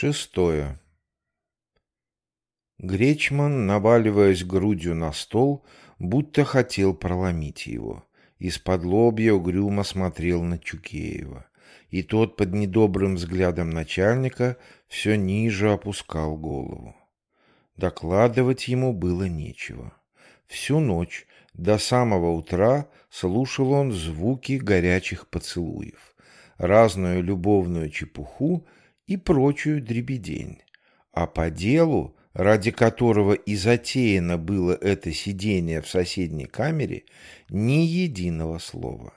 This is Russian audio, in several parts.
Шестое. Гречман, наваливаясь грудью на стол, будто хотел проломить его. Из-под лобья угрюмо смотрел на Чукеева, и тот под недобрым взглядом начальника все ниже опускал голову. Докладывать ему было нечего. Всю ночь до самого утра слушал он звуки горячих поцелуев, разную любовную чепуху и прочую дребедень. А по делу, ради которого и затеяно было это сидение в соседней камере, ни единого слова.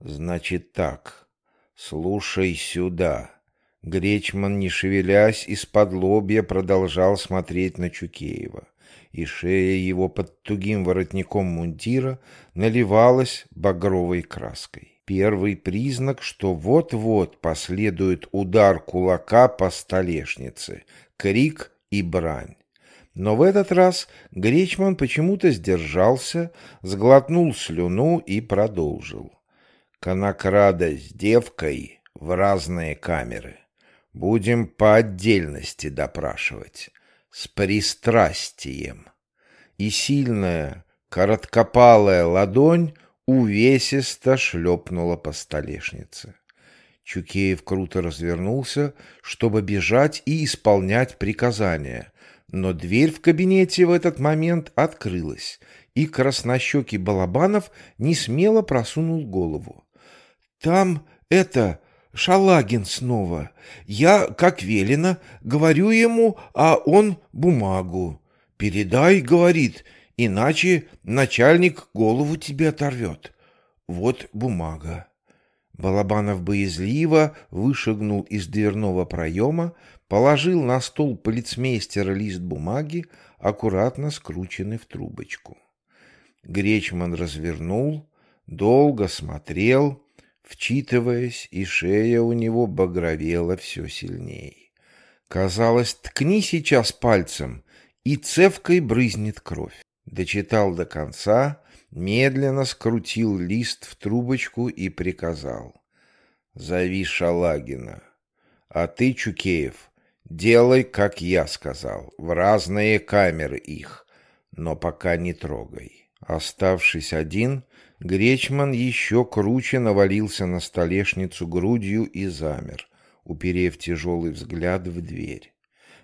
«Значит так, слушай сюда». Гречман, не шевелясь, из-под лобья продолжал смотреть на Чукеева, и шея его под тугим воротником мундира наливалась багровой краской. Первый признак, что вот-вот последует удар кулака по столешнице, крик и брань. Но в этот раз Гречман почему-то сдержался, сглотнул слюну и продолжил. Конокрада с девкой в разные камеры. Будем по отдельности допрашивать, с пристрастием. И сильная, короткопалая ладонь увесисто шлепнула по столешнице. Чукеев круто развернулся, чтобы бежать и исполнять приказания, но дверь в кабинете в этот момент открылась, и краснощекий Балабанов не смело просунул голову. «Там это... Шалагин снова. Я, как велено, говорю ему, а он бумагу. Передай, — говорит, — Иначе начальник голову тебе оторвет. Вот бумага. Балабанов боязливо вышагнул из дверного проема, положил на стол полицмейстера лист бумаги, аккуратно скрученный в трубочку. Гречман развернул, долго смотрел, вчитываясь, и шея у него багровела все сильней. Казалось, ткни сейчас пальцем, и цевкой брызнет кровь. Дочитал до конца, медленно скрутил лист в трубочку и приказал. «Зови Шалагина. А ты, Чукеев, делай, как я сказал, в разные камеры их, но пока не трогай». Оставшись один, Гречман еще круче навалился на столешницу грудью и замер, уперев тяжелый взгляд в дверь.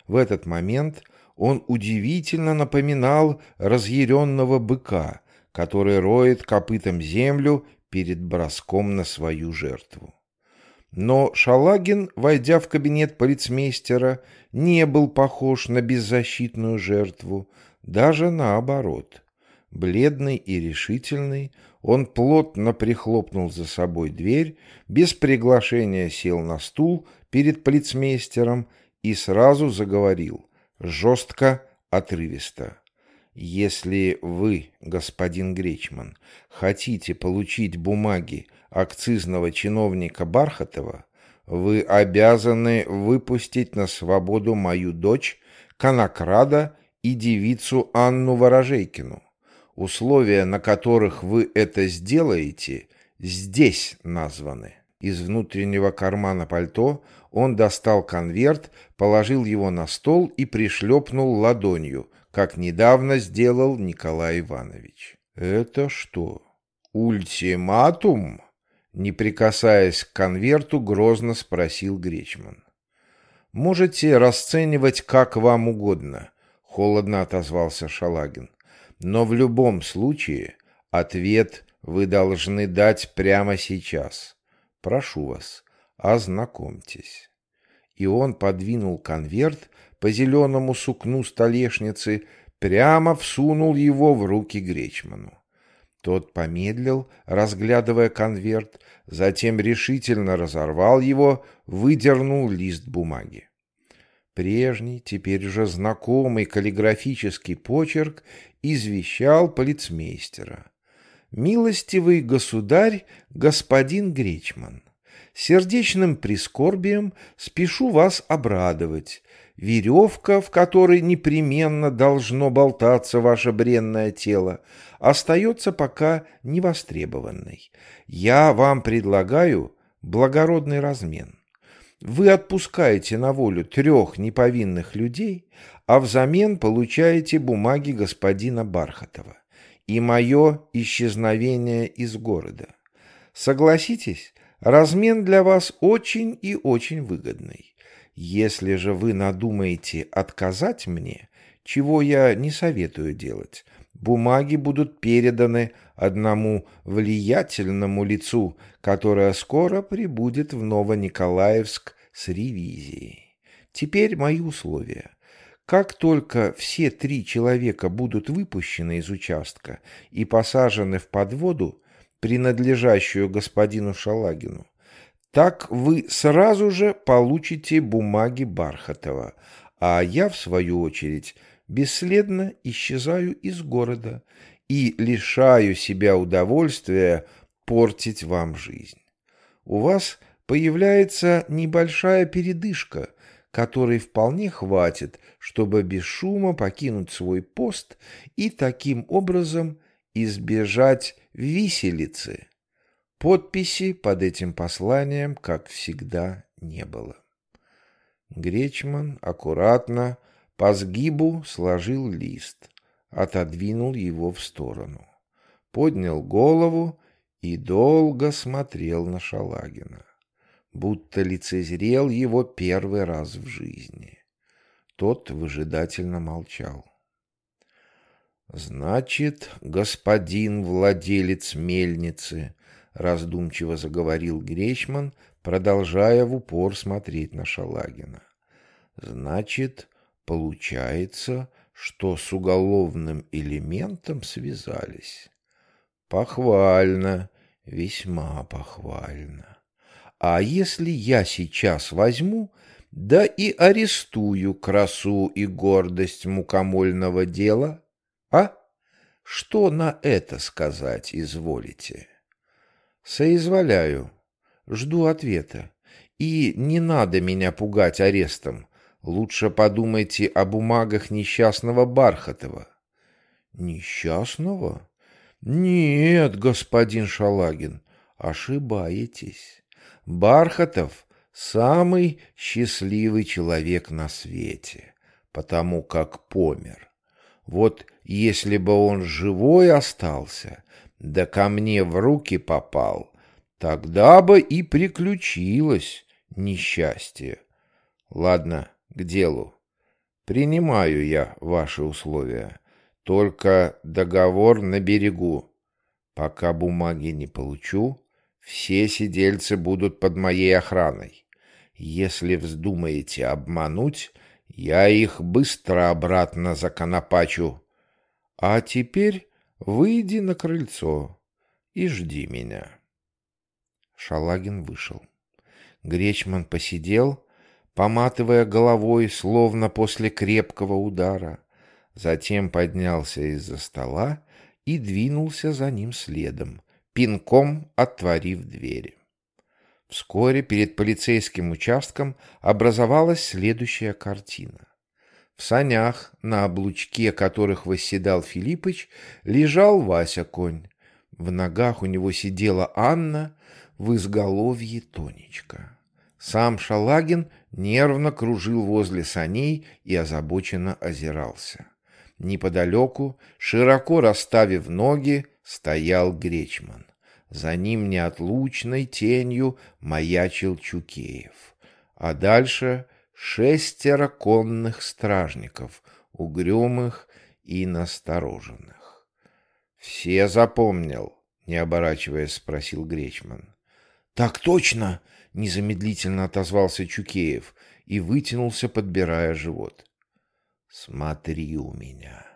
В этот момент он удивительно напоминал разъяренного быка, который роет копытом землю перед броском на свою жертву. Но Шалагин, войдя в кабинет полицмейстера, не был похож на беззащитную жертву, даже наоборот. Бледный и решительный, он плотно прихлопнул за собой дверь, без приглашения сел на стул перед полицмейстером и сразу заговорил, жестко, отрывисто. Если вы, господин Гречман, хотите получить бумаги акцизного чиновника Бархатова, вы обязаны выпустить на свободу мою дочь, конокрада и девицу Анну Ворожейкину. Условия, на которых вы это сделаете, здесь названы. Из внутреннего кармана пальто он достал конверт, положил его на стол и пришлепнул ладонью, как недавно сделал Николай Иванович. «Это что, ультиматум?» Не прикасаясь к конверту, грозно спросил Гречман. «Можете расценивать как вам угодно», — холодно отозвался Шалагин. «Но в любом случае ответ вы должны дать прямо сейчас. Прошу вас, Ознакомьтесь. И он подвинул конверт по зеленому сукну столешницы, прямо всунул его в руки Гречману. Тот помедлил, разглядывая конверт, затем решительно разорвал его, выдернул лист бумаги. Прежний, теперь уже знакомый каллиграфический почерк извещал полицмейстера. «Милостивый государь, господин Гречман, сердечным прискорбием спешу вас обрадовать. Веревка, в которой непременно должно болтаться ваше бренное тело, остается пока невостребованной. Я вам предлагаю благородный размен. вы отпускаете на волю трех неповинных людей, а взамен получаете бумаги господина Бархатова и мое исчезновение из города. Согласитесь, размен для вас очень и очень выгодный. Если же вы надумаете отказать мне, чего я не советую делать, бумаги будут переданы одному влиятельному лицу, которое скоро прибудет в Новониколаевск с ревизией. Теперь мои условия. Как только все три человека будут выпущены из участка и посажены в подводу, принадлежащую господину Шалагину, так вы сразу же получите бумаги Бархатова, а я, в свою очередь, бесследно исчезаю из города и лишаю себя удовольствия портить вам жизнь. У вас появляется небольшая передышка, которой вполне хватит, чтобы без шума покинуть свой пост и таким образом избежать виселицы. Подписи под этим посланием, как всегда, не было. Гречман аккуратно по сгибу сложил лист, отодвинул его в сторону, поднял голову и долго смотрел на Шалагина, будто лицезрел его первый раз в жизни. Тот выжидательно молчал. «Значит, господин владелец мельницы», — раздумчиво заговорил Гречман, продолжая в упор смотреть на Шалагина. «Значит, получается, что с уголовным элементом связались. Похвально, весьма похвально. А если я сейчас возьму, да и арестую красу и гордость мукомольного дела, а? Что на это сказать изволите? Соизволяю. Жду ответа. И не надо меня пугать арестом. Лучше подумайте о бумагах несчастного Бархатова. Несчастного? Нет, господин Шалагин, ошибаетесь. Бархатов — самый счастливый человек на свете, потому как помер. Вот если бы он живой остался, да ко мне в руки попал, тогда бы и приключилось несчастье. Ладно, к делу. Принимаю я ваши условия. Только договор на берегу. Пока бумаги не получу, все сидельцы будут под моей охраной. Если вздумаете обмануть, я их быстро обратно законопачу. А теперь выйди на крыльцо и жди меня. Шалагин вышел. Гречман посидел, поматывая головой, словно после крепкого удара. Затем поднялся из-за стола и двинулся за ним следом, пинком отворив двери. Вскоре перед полицейским участком образовалась следующая картина. В санях, на облучке которых восседал Филиппыч, лежал Вася-конь. В ногах у него сидела Анна, в изголовье Тонечка. Сам Шалагин нервно кружил возле саней и озабоченно озирался. Неподалеку, широко расставив ноги, стоял Гречман. За ним неотлучной тенью маячил Чукеев. А дальше шестеро конных стражников, угрюмых и настороженных. «Все запомнил?» — не оборачиваясь, спросил Гречман. «Так точно!» незамедлительно отозвался Чукеев и вытянулся, подбирая живот. Смотри у меня.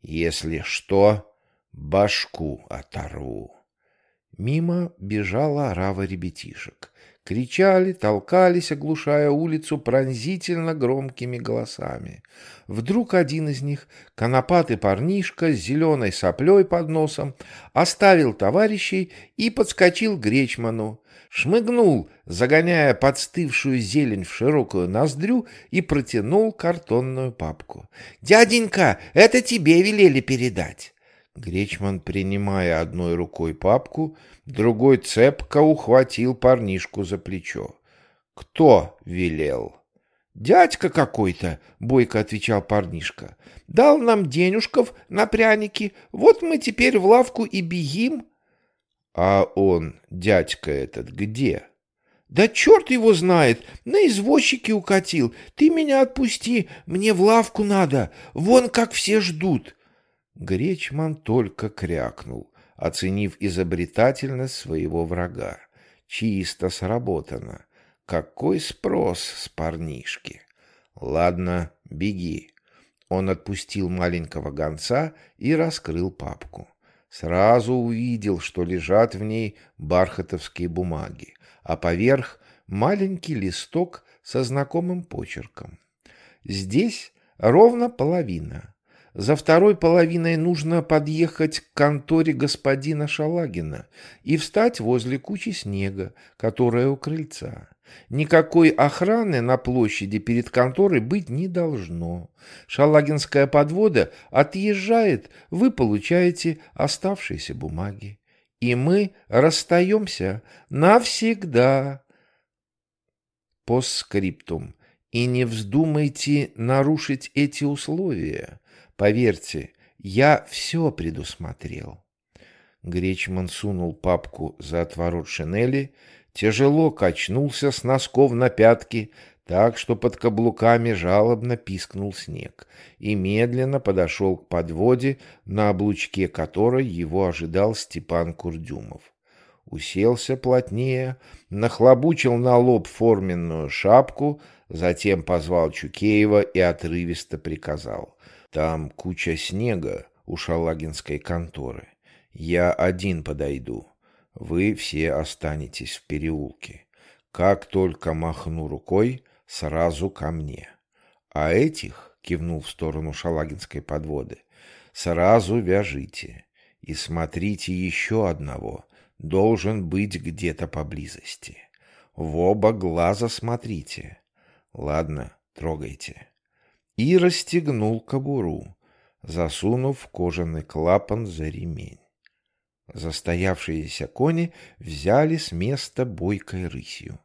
Если что, башку оторву. Мимо бежала орава ребятишек. Кричали, толкались, оглушая улицу пронзительно громкими голосами. Вдруг один из них, конопатый парнишка с зеленой соплей под носом, оставил товарищей и подскочил к Гречману шмыгнул, загоняя подстывшую зелень в широкую ноздрю и протянул картонную папку. «Дяденька, это тебе велели передать!» Гречман, принимая одной рукой папку, другой цепко ухватил парнишку за плечо. Кто велел? Дядька какой-то, бойко отвечал парнишка. Дал нам денюжков на пряники. Вот мы теперь в лавку и бегим. А он, дядька этот, где? Да черт его знает, на извозчике укатил. Ты меня отпусти, мне в лавку надо. Вон как все ждут. Гречман только крякнул, оценив изобретательность своего врага. Чисто сработано. Какой спрос с парнишки? Ладно, беги. Он отпустил маленького гонца и раскрыл папку. Сразу увидел, что лежат в ней бархатовские бумаги, а поверх маленький листок со знакомым почерком. Здесь ровно половина. За второй половиной нужно подъехать к конторе господина Шалагина и встать возле кучи снега, которая у крыльца. Никакой охраны на площади перед конторой быть не должно. Шалагинская подвода отъезжает, вы получаете оставшиеся бумаги. И мы расстаемся навсегда. Постскриптум. И не вздумайте нарушить эти условия. Поверьте, я все предусмотрел. Гречман сунул папку за отворот шинели, тяжело качнулся с носков на пятки, так что под каблуками жалобно пискнул снег, и медленно подошел к подводе, на облучке которой его ожидал Степан Курдюмов. Уселся плотнее, нахлобучил на лоб форменную шапку, затем позвал Чукеева и отрывисто приказал. Там куча снега у шалагинской конторы. Я один подойду. Вы все останетесь в переулке. Как только махну рукой, сразу ко мне. А этих, кивнул в сторону шалагинской подводы, сразу вяжите. И смотрите еще одного, должен быть где-то поблизости. В оба глаза смотрите. Ладно, трогайте и расстегнул кобуру, засунув кожаный клапан за ремень. Застоявшиеся кони взяли с места бойкой рысью.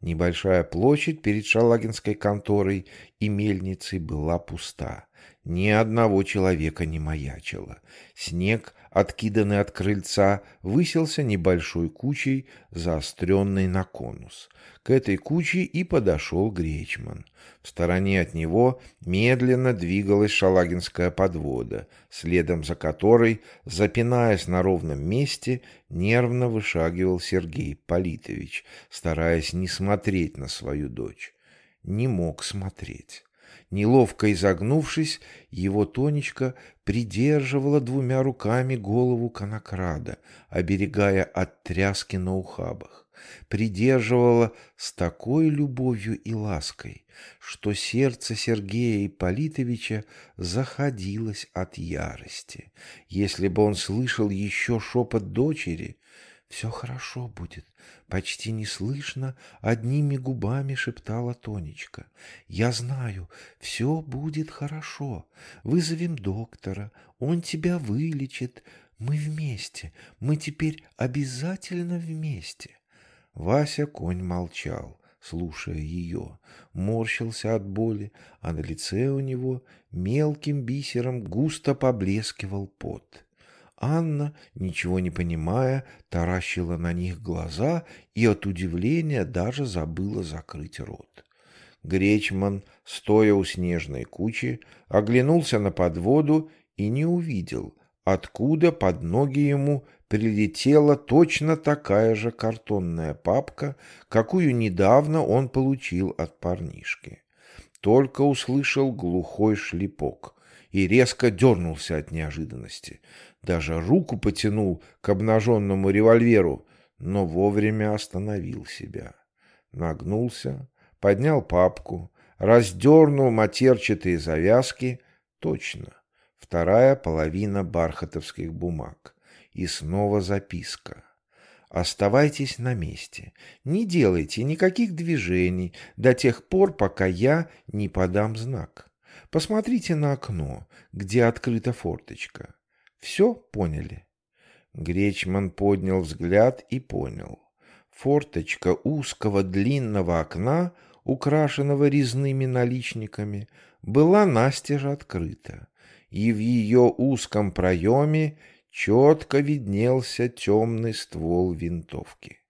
Небольшая площадь перед Шалагинской конторой и мельницей была пуста. Ни одного человека не маячило. Снег, откиданный от крыльца, высился небольшой кучей, заостренной на конус. К этой куче и подошел Гречман. В стороне от него медленно двигалась шалагинская подвода, следом за которой, запинаясь на ровном месте, нервно вышагивал Сергей Политович, стараясь не смотреть на свою дочь. Не мог смотреть. Неловко изогнувшись, его Тонечка придерживала двумя руками голову конокрада, оберегая от тряски на ухабах придерживала с такой любовью и лаской, что сердце Сергея Ипполитовича заходилось от ярости. Если бы он слышал еще шепот дочери, «Все хорошо будет», — почти неслышно, одними губами шептала Тонечка. «Я знаю, все будет хорошо. Вызовем доктора, он тебя вылечит. Мы вместе, мы теперь обязательно вместе». Вася конь молчал, слушая ее, морщился от боли, а на лице у него мелким бисером густо поблескивал пот. Анна, ничего не понимая, таращила на них глаза и от удивления даже забыла закрыть рот. Гречман, стоя у снежной кучи, оглянулся на подводу и не увидел, откуда под ноги ему прилетела точно такая же картонная папка, какую недавно он получил от парнишки. Только услышал глухой шлепок и резко дернулся от неожиданности. Даже руку потянул к обнаженному револьверу, но вовремя остановил себя. Нагнулся, поднял папку, раздернул матерчатые завязки. Точно, вторая половина бархатовских бумаг. И снова записка. Оставайтесь на месте. Не делайте никаких движений до тех пор, пока я не подам знак. Посмотрите на окно, где открыта форточка. Все поняли? Гречман поднял взгляд и понял. Форточка узкого длинного окна, украшенного резными наличниками, была настежь открыта, и в ее узком проеме четко виднелся темный ствол винтовки.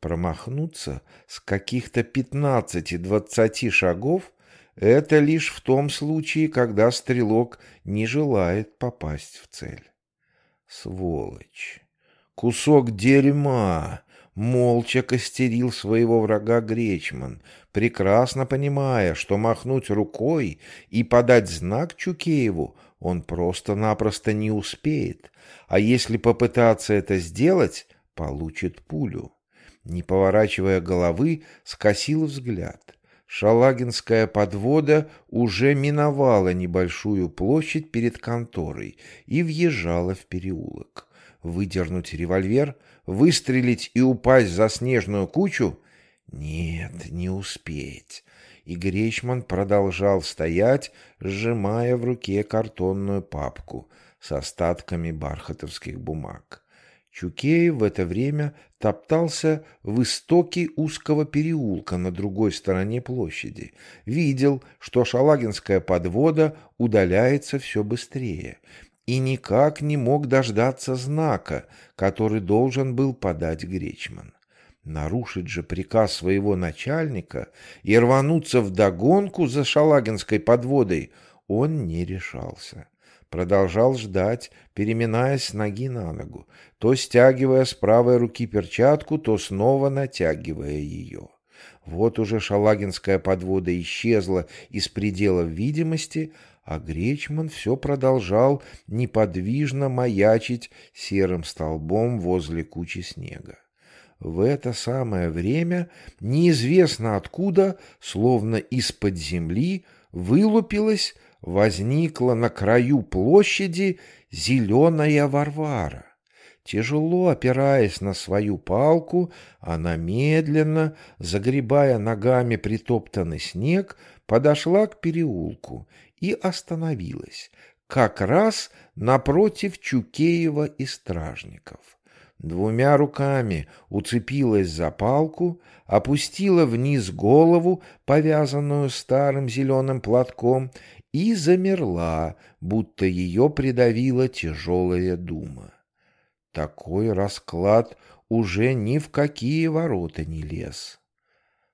Промахнуться с каких-то пятнадцати-двадцати шагов — это лишь в том случае, когда стрелок не желает попасть в цель. Сволочь! Кусок дерьма! Молча костерил своего врага Гречман, прекрасно понимая, что махнуть рукой и подать знак Чукееву он просто-напросто не успеет, а если попытаться это сделать, получит пулю. Не поворачивая головы, скосил взгляд. Шалагинская подвода уже миновала небольшую площадь перед конторой и въезжала в переулок. Выдернуть револьвер, выстрелить и упасть за снежную кучу? Нет, не успеть. И Гречман продолжал стоять, сжимая в руке картонную папку с остатками бархатовских бумаг. Чукеев в это время топтался в истоке узкого переулка на другой стороне площади. Видел, что шалагинская подвода удаляется все быстрее и никак не мог дождаться знака, который должен был подать Гречман. Нарушить же приказ своего начальника и рвануться в догонку за шалагинской подводой он не решался. Продолжал ждать, переминаясь с ноги на ногу, то стягивая с правой руки перчатку, то снова натягивая ее. Вот уже шалагинская подвода исчезла из предела видимости, а Гречман все продолжал неподвижно маячить серым столбом возле кучи снега. В это самое время неизвестно откуда, словно из-под земли, вылупилась, возникла на краю площади зеленая Варвара. Тяжело опираясь на свою палку, она медленно, загребая ногами притоптанный снег, подошла к переулку и остановилась, как раз напротив Чукеева и стражников. Двумя руками уцепилась за палку, опустила вниз голову, повязанную старым зеленым платком, и замерла, будто ее придавила тяжелая дума. Такой расклад уже ни в какие ворота не лез.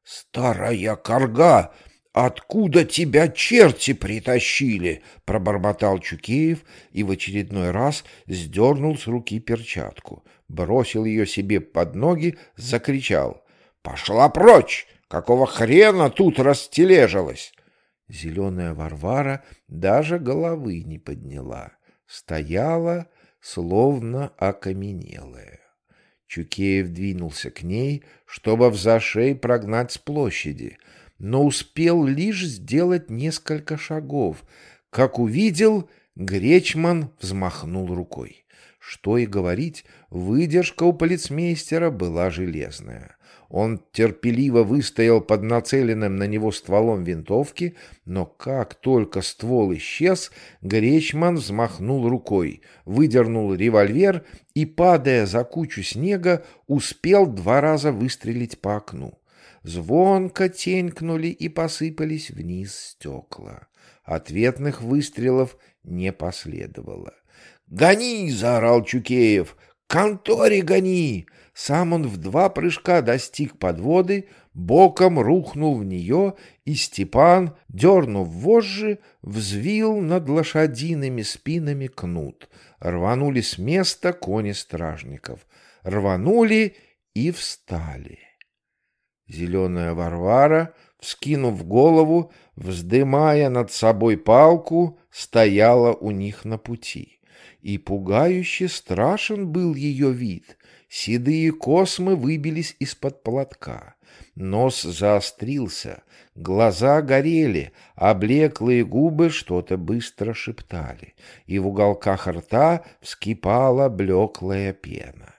«Старая корга! Откуда тебя черти притащили?» — пробормотал Чукеев и в очередной раз сдернул с руки перчатку, бросил ее себе под ноги, закричал. «Пошла прочь! Какого хрена тут растележилась?» Зеленая Варвара даже головы не подняла, стояла словно окаменелая. Чукеев двинулся к ней, чтобы в зашей прогнать с площади, но успел лишь сделать несколько шагов, как увидел, Гречман взмахнул рукой. Что и говорить, выдержка у полицмейстера была железная. Он терпеливо выстоял под нацеленным на него стволом винтовки, но как только ствол исчез, Гречман взмахнул рукой, выдернул револьвер и, падая за кучу снега, успел два раза выстрелить по окну. Звонко тенькнули и посыпались вниз стекла. Ответных выстрелов не последовало. «Гони!» — заорал Чукеев. «Конторе гони!» Сам он в два прыжка достиг подводы, боком рухнул в нее, и Степан, дернув вожжи, взвил над лошадиными спинами кнут. Рванули с места кони стражников. Рванули и встали. Зеленая Варвара, вскинув голову, вздымая над собой палку, стояла у них на пути. И пугающе страшен был ее вид — Седые космы выбились из-под платка. Нос заострился, глаза горели, а блеклые губы что-то быстро шептали, и в уголках рта вскипала блеклая пена.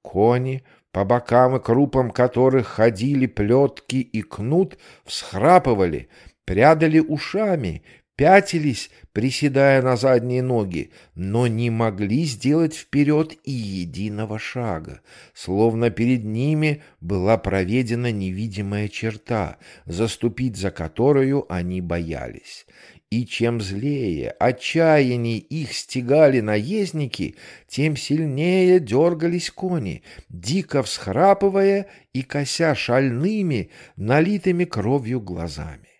Кони, по бокам и крупам которых ходили плетки и кнут, всхрапывали, прядали ушами, пятились, приседая на задние ноги, но не могли сделать вперед и единого шага, словно перед ними была проведена невидимая черта, заступить за которую они боялись. И чем злее, отчаянней их стегали наездники, тем сильнее дергались кони, дико всхрапывая и кося шальными, налитыми кровью глазами.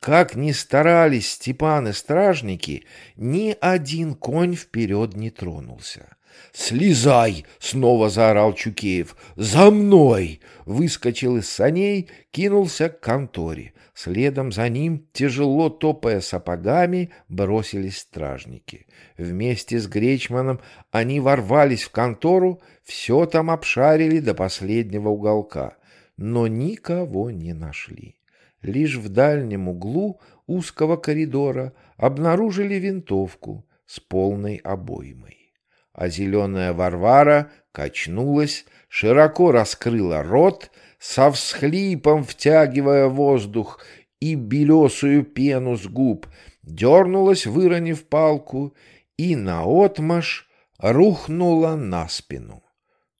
Как ни старались Степан и стражники, ни один конь вперед не тронулся. «Слезай!» — снова заорал Чукеев. «За мной!» Выскочил из саней, кинулся к конторе. Следом за ним, тяжело топая сапогами, бросились стражники. Вместе с Гречманом они ворвались в контору, все там обшарили до последнего уголка, но никого не нашли. Лишь в дальнем углу узкого коридора обнаружили винтовку с полной обоймой. А зеленая Варвара качнулась, широко раскрыла рот, со всхлипом втягивая воздух и белесую пену с губ, дернулась, выронив палку, и наотмашь рухнула на спину,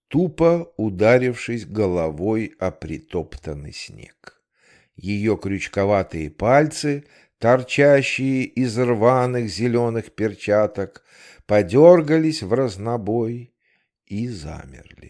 тупо ударившись головой о притоптанный снег ее крючковатые пальцы, торчащие из рваных зеленых перчаток, подергались в разнобой и замерли.